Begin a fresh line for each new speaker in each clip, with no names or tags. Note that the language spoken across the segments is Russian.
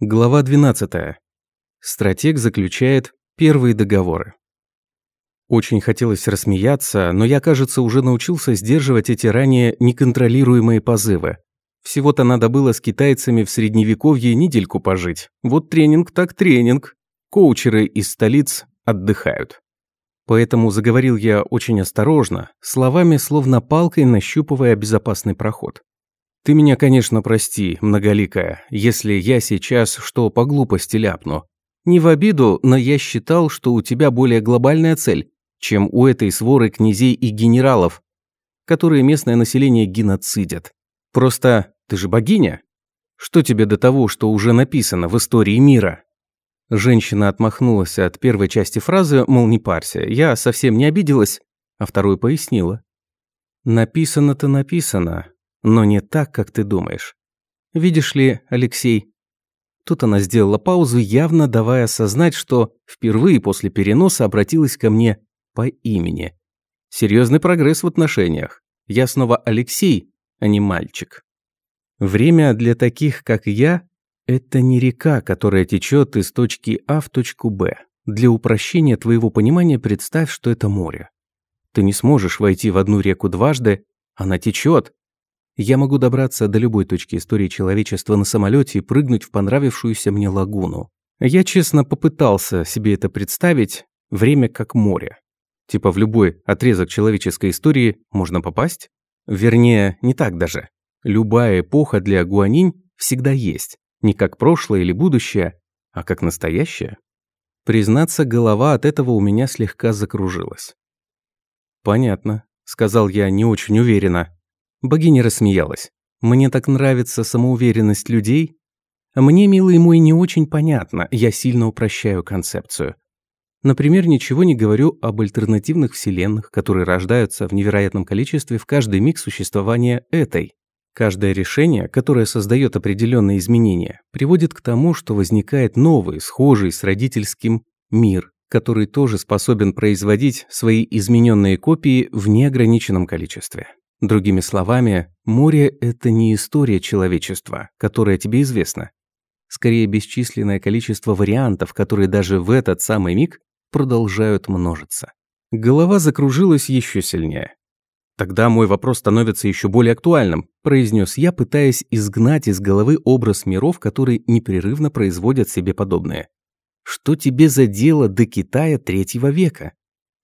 Глава 12. Стратег заключает первые договоры. Очень хотелось рассмеяться, но я, кажется, уже научился сдерживать эти ранее неконтролируемые позывы. Всего-то надо было с китайцами в средневековье недельку пожить. Вот тренинг так тренинг. Коучеры из столиц отдыхают. Поэтому заговорил я очень осторожно, словами словно палкой нащупывая безопасный проход. Ты меня, конечно, прости, многоликая, если я сейчас что по глупости ляпну. Не в обиду, но я считал, что у тебя более глобальная цель, чем у этой своры князей и генералов, которые местное население геноцидят. Просто ты же богиня. Что тебе до того, что уже написано в истории мира? Женщина отмахнулась от первой части фразы, мол, не парься. Я совсем не обиделась, а вторую пояснила. Написано-то написано, но не так, как ты думаешь. Видишь ли, Алексей...» Тут она сделала паузу, явно давая осознать, что впервые после переноса обратилась ко мне по имени. Серьезный прогресс в отношениях. Я снова Алексей, а не мальчик. Время для таких, как я, это не река, которая течет из точки А в точку Б. Для упрощения твоего понимания представь, что это море. Ты не сможешь войти в одну реку дважды, она течет, я могу добраться до любой точки истории человечества на самолете и прыгнуть в понравившуюся мне лагуну. Я честно попытался себе это представить, время как море. Типа в любой отрезок человеческой истории можно попасть? Вернее, не так даже. Любая эпоха для гуанинь всегда есть. Не как прошлое или будущее, а как настоящее. Признаться, голова от этого у меня слегка закружилась. «Понятно», — сказал я не очень уверенно. Богиня рассмеялась. «Мне так нравится самоуверенность людей. Мне, милый мой, не очень понятно, я сильно упрощаю концепцию. Например, ничего не говорю об альтернативных вселенных, которые рождаются в невероятном количестве в каждый миг существования этой. Каждое решение, которое создает определенные изменения, приводит к тому, что возникает новый, схожий с родительским мир, который тоже способен производить свои измененные копии в неограниченном количестве. Другими словами, море – это не история человечества, которая тебе известна. Скорее, бесчисленное количество вариантов, которые даже в этот самый миг продолжают множиться. Голова закружилась еще сильнее. «Тогда мой вопрос становится еще более актуальным», – произнес я, пытаясь изгнать из головы образ миров, которые непрерывно производят себе подобное. «Что тебе за дело до Китая третьего века?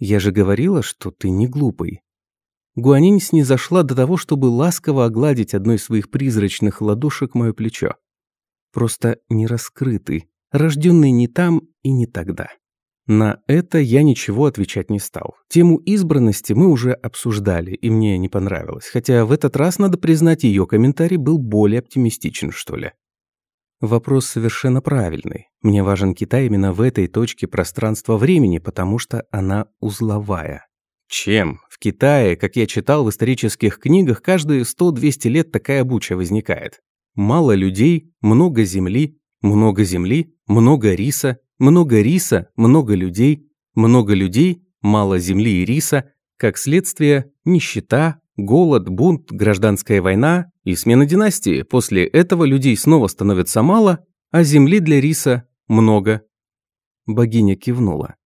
Я же говорила, что ты не глупый. Гуанинь снизошла до того, чтобы ласково огладить одной из своих призрачных ладошек мое плечо. Просто не раскрытый, рожденный не там и не тогда. На это я ничего отвечать не стал. Тему избранности мы уже обсуждали, и мне не понравилось. Хотя в этот раз, надо признать, ее комментарий был более оптимистичен, что ли. Вопрос совершенно правильный. Мне важен Китай именно в этой точке пространства-времени, потому что она узловая. Чем? В Китае, как я читал в исторических книгах, каждые 100-200 лет такая буча возникает. Мало людей, много земли, много земли, много риса, много риса, много людей, много людей, мало земли и риса, как следствие нищета, голод, бунт, гражданская война и смена династии. После этого людей снова становится мало, а земли для риса много. Богиня кивнула.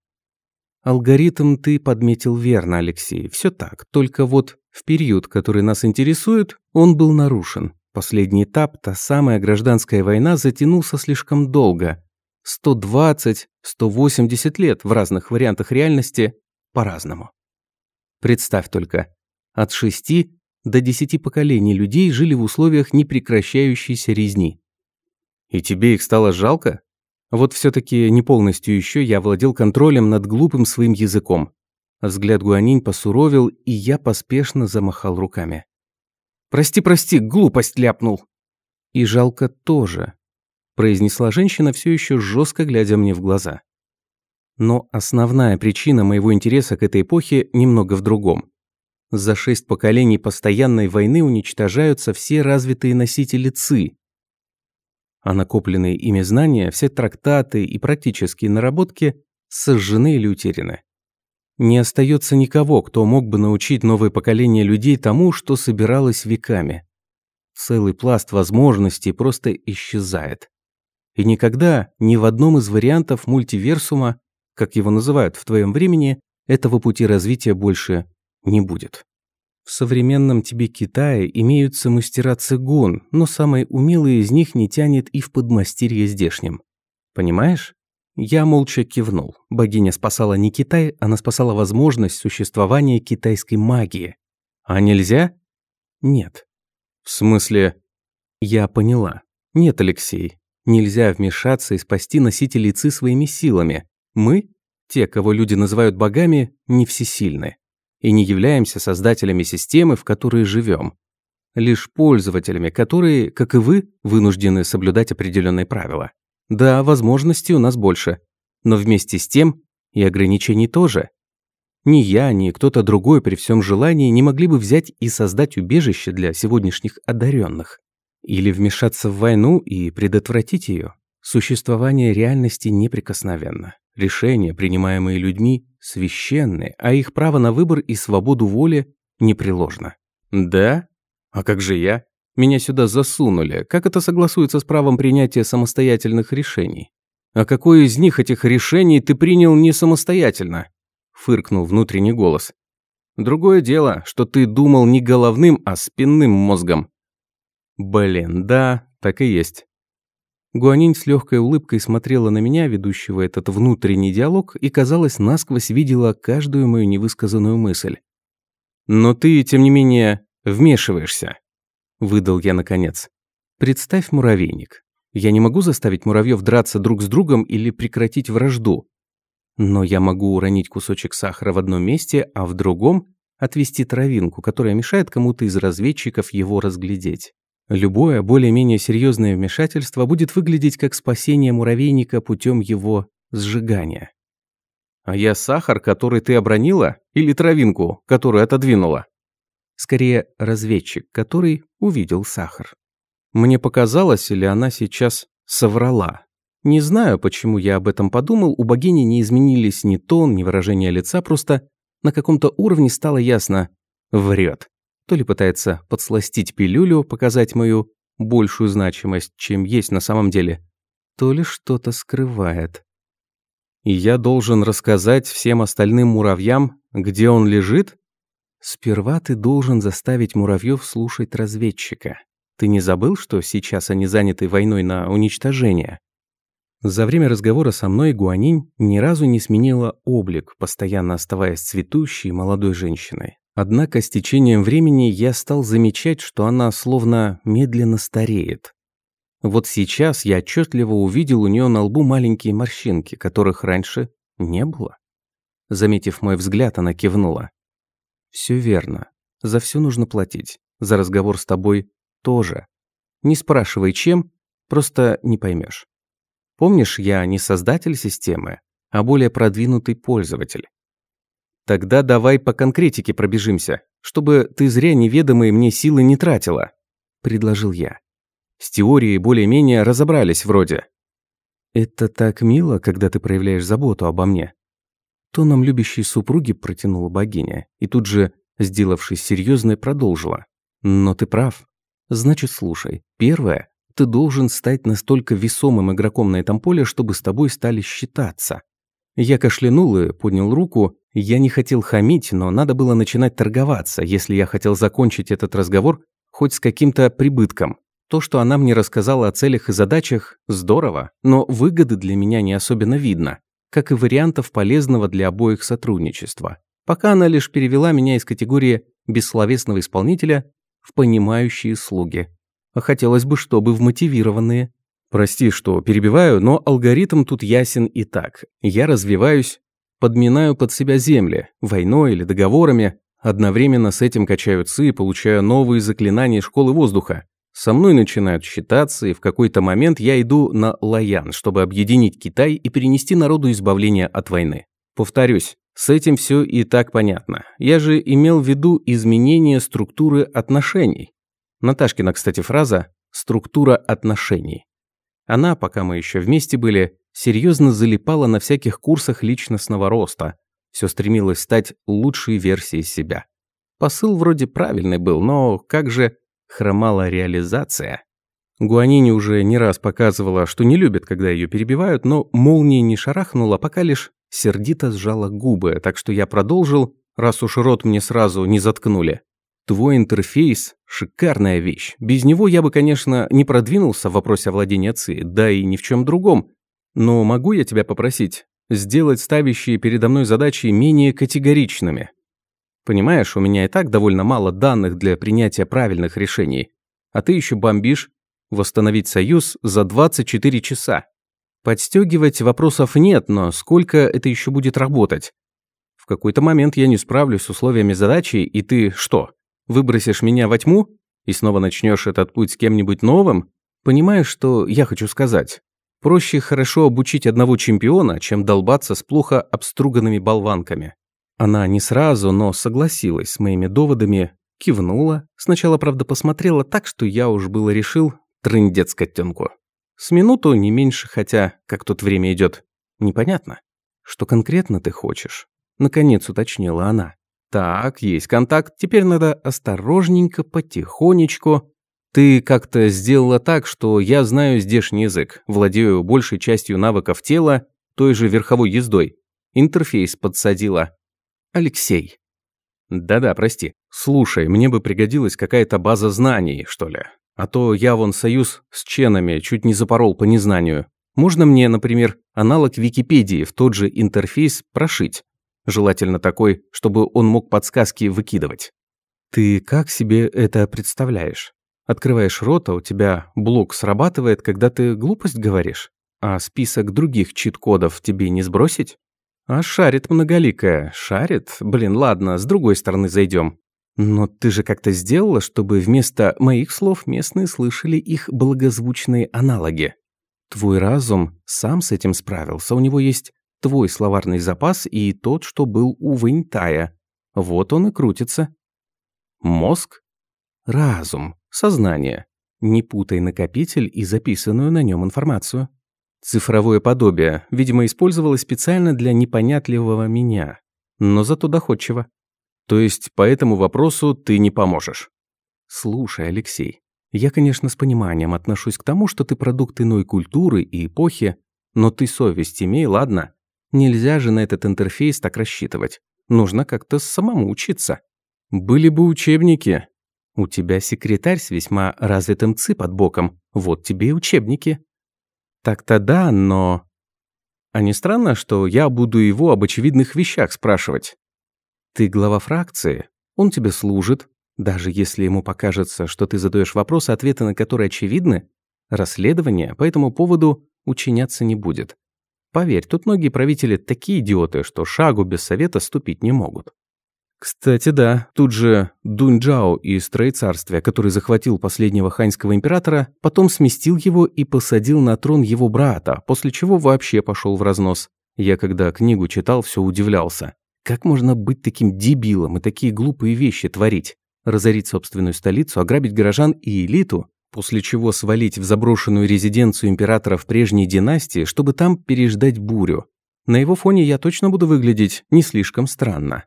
Алгоритм ты подметил верно, Алексей. Все так. Только вот в период, который нас интересует, он был нарушен. Последний этап, та самая гражданская война, затянулся слишком долго. 120, 180 лет в разных вариантах реальности по-разному. Представь только, от 6 до 10 поколений людей жили в условиях непрекращающейся резни. И тебе их стало жалко? Вот все-таки не полностью еще я владел контролем над глупым своим языком. Взгляд Гуанинь посуровил, и я поспешно замахал руками. «Прости, прости, глупость ляпнул!» «И жалко тоже», – произнесла женщина, все еще жестко глядя мне в глаза. Но основная причина моего интереса к этой эпохе немного в другом. За шесть поколений постоянной войны уничтожаются все развитые носители ЦИ, а накопленные ими знания, все трактаты и практические наработки сожжены или утеряны. Не остается никого, кто мог бы научить новое поколение людей тому, что собиралось веками. Целый пласт возможностей просто исчезает. И никогда ни в одном из вариантов мультиверсума, как его называют в твоем времени, этого пути развития больше не будет. В современном тебе Китае имеются мастера цигун, но самый умелый из них не тянет и в подмастерье здешнем. Понимаешь? Я молча кивнул. Богиня спасала не Китай, она спасала возможность существования китайской магии. А нельзя? Нет. В смысле? Я поняла. Нет, Алексей. Нельзя вмешаться и спасти носителей ЦИ своими силами. Мы, те, кого люди называют богами, не всесильны и не являемся создателями системы, в которой живем. Лишь пользователями, которые, как и вы, вынуждены соблюдать определенные правила. Да, возможностей у нас больше, но вместе с тем и ограничений тоже. Ни я, ни кто-то другой при всем желании не могли бы взять и создать убежище для сегодняшних одаренных. Или вмешаться в войну и предотвратить ее. Существование реальности неприкосновенно. Решения, принимаемые людьми, священны, а их право на выбор и свободу воли непреложно. Да? А как же я? Меня сюда засунули. Как это согласуется с правом принятия самостоятельных решений? А какое из них этих решений ты принял не самостоятельно? Фыркнул внутренний голос. Другое дело, что ты думал не головным, а спинным мозгом. Блин, да, так и есть. Гуанинь с легкой улыбкой смотрела на меня, ведущего этот внутренний диалог, и, казалось, насквозь видела каждую мою невысказанную мысль. «Но ты, тем не менее, вмешиваешься», – выдал я наконец. «Представь муравейник. Я не могу заставить муравьев драться друг с другом или прекратить вражду. Но я могу уронить кусочек сахара в одном месте, а в другом – отвести травинку, которая мешает кому-то из разведчиков его разглядеть. Любое более-менее серьезное вмешательство будет выглядеть как спасение муравейника путем его сжигания. А я сахар, который ты обронила, или травинку, которую отодвинула? Скорее, разведчик, который увидел сахар. Мне показалось, или она сейчас соврала. Не знаю, почему я об этом подумал, у богини не изменились ни тон, ни выражение лица, просто на каком-то уровне стало ясно – врет. То ли пытается подсластить пилюлю, показать мою большую значимость, чем есть на самом деле, то ли что-то скрывает. И я должен рассказать всем остальным муравьям, где он лежит? Сперва ты должен заставить муравьев слушать разведчика. Ты не забыл, что сейчас они заняты войной на уничтожение? За время разговора со мной Гуанинь ни разу не сменила облик, постоянно оставаясь цветущей молодой женщиной. Однако с течением времени я стал замечать, что она словно медленно стареет. Вот сейчас я отчетливо увидел у нее на лбу маленькие морщинки, которых раньше не было. Заметив мой взгляд, она кивнула. «Все верно. За все нужно платить. За разговор с тобой тоже. Не спрашивай, чем, просто не поймешь. Помнишь, я не создатель системы, а более продвинутый пользователь. Тогда давай по конкретике пробежимся, чтобы ты зря неведомые мне силы не тратила», – предложил я. С теорией более-менее разобрались вроде. «Это так мило, когда ты проявляешь заботу обо мне». Тоном любящей супруги протянула богиня, и тут же, сделавшись серьезной, продолжила. «Но ты прав. Значит, слушай. Первое, ты должен стать настолько весомым игроком на этом поле, чтобы с тобой стали считаться. Я кашлянул и поднял руку. Я не хотел хамить, но надо было начинать торговаться, если я хотел закончить этот разговор хоть с каким-то прибытком. То, что она мне рассказала о целях и задачах, здорово, но выгоды для меня не особенно видно, как и вариантов полезного для обоих сотрудничества. Пока она лишь перевела меня из категории бессловесного исполнителя в понимающие слуги. А хотелось бы, чтобы в мотивированные. Прости, что перебиваю, но алгоритм тут ясен и так. Я развиваюсь, подминаю под себя земли, войной или договорами, одновременно с этим качаю ЦИ и получаю новые заклинания школы воздуха. Со мной начинают считаться, и в какой-то момент я иду на Лаян, чтобы объединить Китай и перенести народу избавление от войны. Повторюсь, с этим все и так понятно. Я же имел в виду изменение структуры отношений. Наташкина, кстати, фраза «структура отношений». Она, пока мы еще вместе были, серьезно залипала на всяких курсах личностного роста. Все стремилась стать лучшей версией себя. Посыл вроде правильный был, но как же хромала реализация? Гуанини уже не раз показывала, что не любит, когда ее перебивают, но молния не шарахнула, пока лишь сердито сжала губы, так что я продолжил, раз уж рот мне сразу не заткнули. Твой интерфейс – шикарная вещь. Без него я бы, конечно, не продвинулся в вопросе овладения ЦИ, да и ни в чем другом. Но могу я тебя попросить сделать ставящие передо мной задачи менее категоричными? Понимаешь, у меня и так довольно мало данных для принятия правильных решений. А ты еще бомбишь восстановить союз за 24 часа. Подстегивать вопросов нет, но сколько это еще будет работать? В какой-то момент я не справлюсь с условиями задачи, и ты что, выбросишь меня во тьму? И снова начнешь этот путь с кем-нибудь новым? Понимаешь, что я хочу сказать? Проще хорошо обучить одного чемпиона, чем долбаться с плохо обструганными болванками. Она не сразу, но согласилась с моими доводами, кивнула, сначала, правда, посмотрела так, что я уж было решил, Трындец котенку. С минуту, не меньше, хотя, как тут время идет, непонятно. Что конкретно ты хочешь? Наконец уточнила она. Так, есть контакт, теперь надо осторожненько, потихонечку. Ты как-то сделала так, что я знаю здешний язык, владею большей частью навыков тела, той же верховой ездой. Интерфейс подсадила. Алексей. Да-да, прости. Слушай, мне бы пригодилась какая-то база знаний, что ли. А то я вон союз с ченами чуть не запорол по незнанию. Можно мне, например, аналог Википедии в тот же интерфейс прошить? Желательно такой, чтобы он мог подсказки выкидывать. Ты как себе это представляешь? Открываешь рот, а у тебя блок срабатывает, когда ты глупость говоришь? А список других чит-кодов тебе не сбросить? А шарит многоликая. Шарит? Блин, ладно, с другой стороны зайдем. Но ты же как-то сделала, чтобы вместо моих слов местные слышали их благозвучные аналоги. Твой разум сам с этим справился. У него есть твой словарный запас и тот, что был у Вэньтая. Вот он и крутится. Мозг? Разум. Сознание. Не путай накопитель и записанную на нем информацию. Цифровое подобие, видимо, использовалось специально для непонятливого меня, но зато доходчиво. То есть по этому вопросу ты не поможешь? Слушай, Алексей, я, конечно, с пониманием отношусь к тому, что ты продукт иной культуры и эпохи, но ты совесть имей, ладно? Нельзя же на этот интерфейс так рассчитывать. Нужно как-то самому учиться. Были бы учебники. У тебя секретарь с весьма развитым ЦИ под боком. Вот тебе и учебники. Так-то да, но... А не странно, что я буду его об очевидных вещах спрашивать? Ты глава фракции, он тебе служит. Даже если ему покажется, что ты задаешь вопросы, ответы на которые очевидны, расследование по этому поводу учиняться не будет. Поверь, тут многие правители такие идиоты, что шагу без совета ступить не могут. Кстати, да, тут же Дуньчжао из Троецарствия, который захватил последнего ханьского императора, потом сместил его и посадил на трон его брата, после чего вообще пошел в разнос. Я когда книгу читал, все удивлялся. Как можно быть таким дебилом и такие глупые вещи творить? Разорить собственную столицу, ограбить горожан и элиту, после чего свалить в заброшенную резиденцию императора в прежней династии, чтобы там переждать бурю. На его фоне я точно буду выглядеть не слишком странно.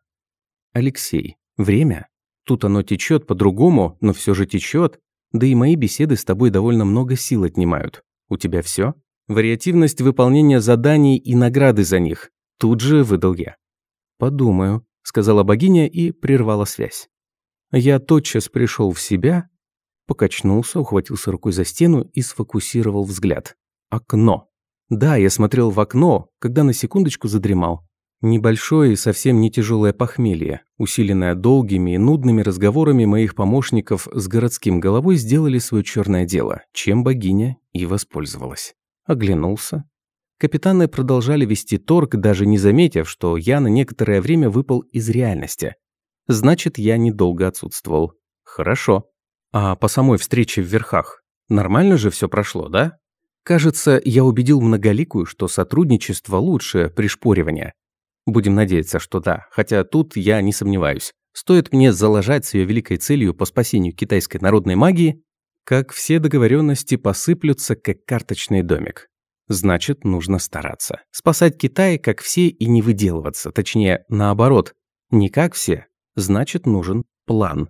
Алексей, время? Тут оно течет по-другому, но все же течет. Да и мои беседы с тобой довольно много сил отнимают. У тебя все? Вариативность выполнения заданий и награды за них. Тут же выдал я. «Подумаю», — сказала богиня и прервала связь. Я тотчас пришел в себя, покачнулся, ухватился рукой за стену и сфокусировал взгляд. Окно. Да, я смотрел в окно, когда на секундочку задремал. Небольшое и совсем не тяжелое похмелье, усиленное долгими и нудными разговорами моих помощников с городским головой, сделали свое черное дело, чем богиня и воспользовалась. Оглянулся, Капитаны продолжали вести торг, даже не заметив, что я на некоторое время выпал из реальности. Значит, я недолго отсутствовал. Хорошо. А по самой встрече в верхах нормально же все прошло, да? Кажется, я убедил многоликую, что сотрудничество лучше пришпоривания. Будем надеяться, что да, хотя тут я не сомневаюсь. Стоит мне заложать с ее великой целью по спасению китайской народной магии, как все договоренности посыплются, как карточный домик. Значит, нужно стараться. Спасать Китай, как все, и не выделываться. Точнее, наоборот. Не как все. Значит, нужен план.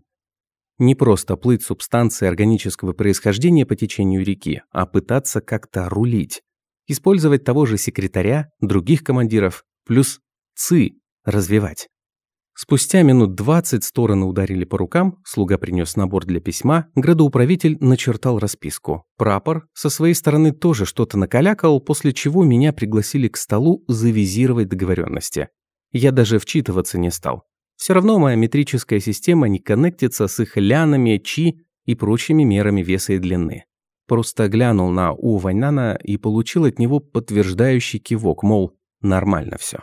Не просто плыть субстанции органического происхождения по течению реки, а пытаться как-то рулить. Использовать того же секретаря, других командиров, плюс ЦИ развивать. Спустя минут двадцать стороны ударили по рукам, слуга принес набор для письма, градоуправитель начертал расписку. Прапор со своей стороны тоже что-то накалякал, после чего меня пригласили к столу завизировать договоренности. Я даже вчитываться не стал. Все равно моя метрическая система не коннектится с их лянами, чи и прочими мерами веса и длины. Просто глянул на У Вайнана и получил от него подтверждающий кивок, мол, нормально все.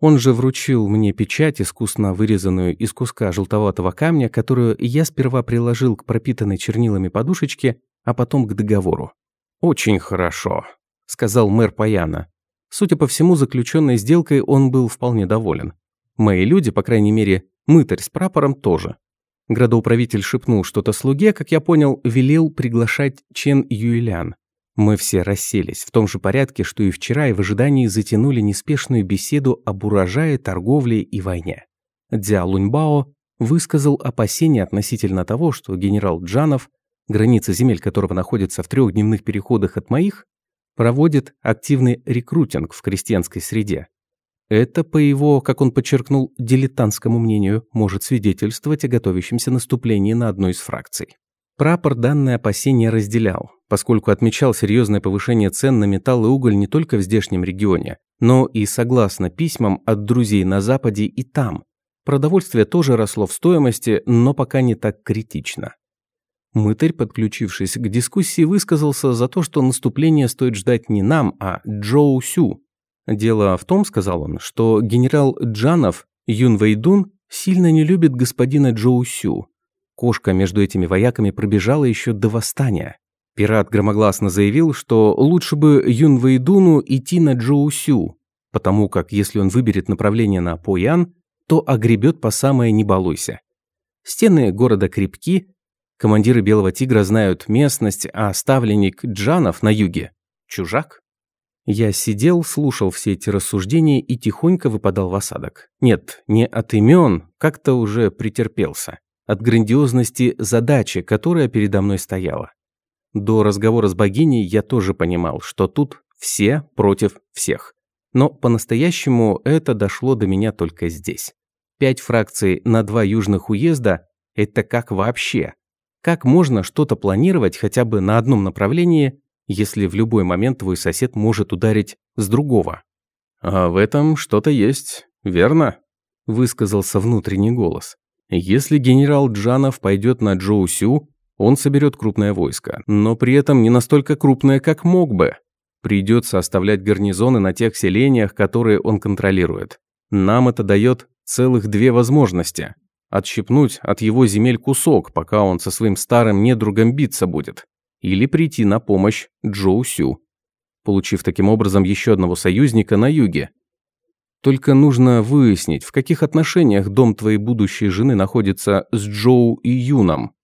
Он же вручил мне печать, искусно вырезанную из куска желтоватого камня, которую я сперва приложил к пропитанной чернилами подушечке, а потом к договору. «Очень хорошо», – сказал мэр Паяна. Судя по всему, заключенной сделкой он был вполне доволен. Мои люди, по крайней мере, мытарь с прапором тоже. Градоуправитель шепнул что-то слуге, как я понял, велел приглашать Чен Юэлян. Мы все расселись в том же порядке, что и вчера, и в ожидании затянули неспешную беседу об урожае, торговле и войне. Дзя Луньбао высказал опасения относительно того, что генерал Джанов, граница земель которого находится в трехдневных переходах от моих, проводит активный рекрутинг в крестьянской среде. Это, по его, как он подчеркнул, дилетантскому мнению, может свидетельствовать о готовящемся наступлении на одной из фракций. Прапор данное опасение разделял, поскольку отмечал серьезное повышение цен на металл и уголь не только в здешнем регионе, но и согласно письмам от друзей на Западе и там. Продовольствие тоже росло в стоимости, но пока не так критично. Мытарь, подключившись к дискуссии, высказался за то, что наступление стоит ждать не нам, а Джоу Сю. Дело в том, сказал он, что генерал Джанов Юн Вэйдун сильно не любит господина Джоу Сю, Кошка между этими вояками пробежала еще до восстания. Пират громогласно заявил, что лучше бы Юн Вэйдуну идти на Джоусю, потому как если он выберет направление на Поян, то огребет по самое не балуйся. Стены города крепки, командиры Белого Тигра знают местность, а ставленник Джанов на юге – чужак. Я сидел, слушал все эти рассуждения и тихонько выпадал в осадок. Нет, не от имен, как-то уже претерпелся от грандиозности задачи, которая передо мной стояла. До разговора с богиней я тоже понимал, что тут все против всех. Но по-настоящему это дошло до меня только здесь. Пять фракций на два южных уезда – это как вообще? Как можно что-то планировать хотя бы на одном направлении, если в любой момент твой сосед может ударить с другого? «А в этом что-то есть, верно?» – высказался внутренний голос. Если генерал Джанов пойдет на Джоу Сю, он соберет крупное войско, но при этом не настолько крупное, как мог бы. Придется оставлять гарнизоны на тех селениях, которые он контролирует. Нам это дает целых две возможности. Отщипнуть от его земель кусок, пока он со своим старым недругом биться будет. Или прийти на помощь Джоу Сю, получив таким образом еще одного союзника на юге, только нужно выяснить, в каких отношениях дом твоей будущей жены находится с Джоу и Юном.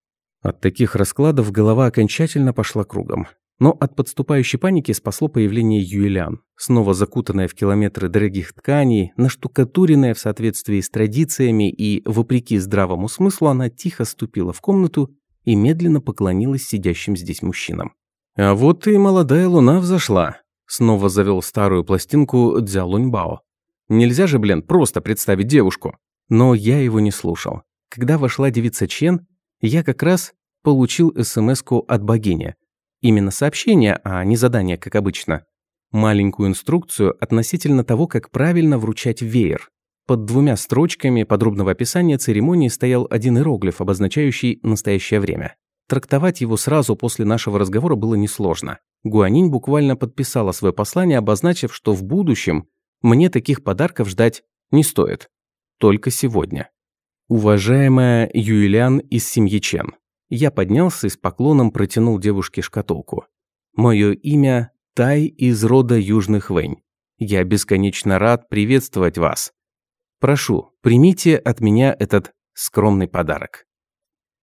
От таких раскладов голова окончательно пошла кругом. Но от подступающей паники спасло появление Юэлян, снова закутанная в километры дорогих тканей, наштукатуренная в соответствии с традициями и, вопреки здравому смыслу, она тихо ступила в комнату и медленно поклонилась сидящим здесь мужчинам. «А вот и молодая луна взошла», — снова завел старую пластинку Дзялуньбао. Нельзя же, блин, просто представить девушку. Но я его не слушал. Когда вошла девица Чен, я как раз получил смс от богини. Именно сообщение, а не задание, как обычно. Маленькую инструкцию относительно того, как правильно вручать веер. Под двумя строчками подробного описания церемонии стоял один иероглиф, обозначающий настоящее время. Трактовать его сразу после нашего разговора было несложно. Гуанинь буквально подписала свое послание, обозначив, что в будущем мне таких подарков ждать не стоит. Только сегодня. Уважаемая Юэлян из семьи Чен, я поднялся и с поклоном протянул девушке шкатулку. Мое имя Тай из рода Южных Вэнь. Я бесконечно рад приветствовать вас. Прошу, примите от меня этот скромный подарок.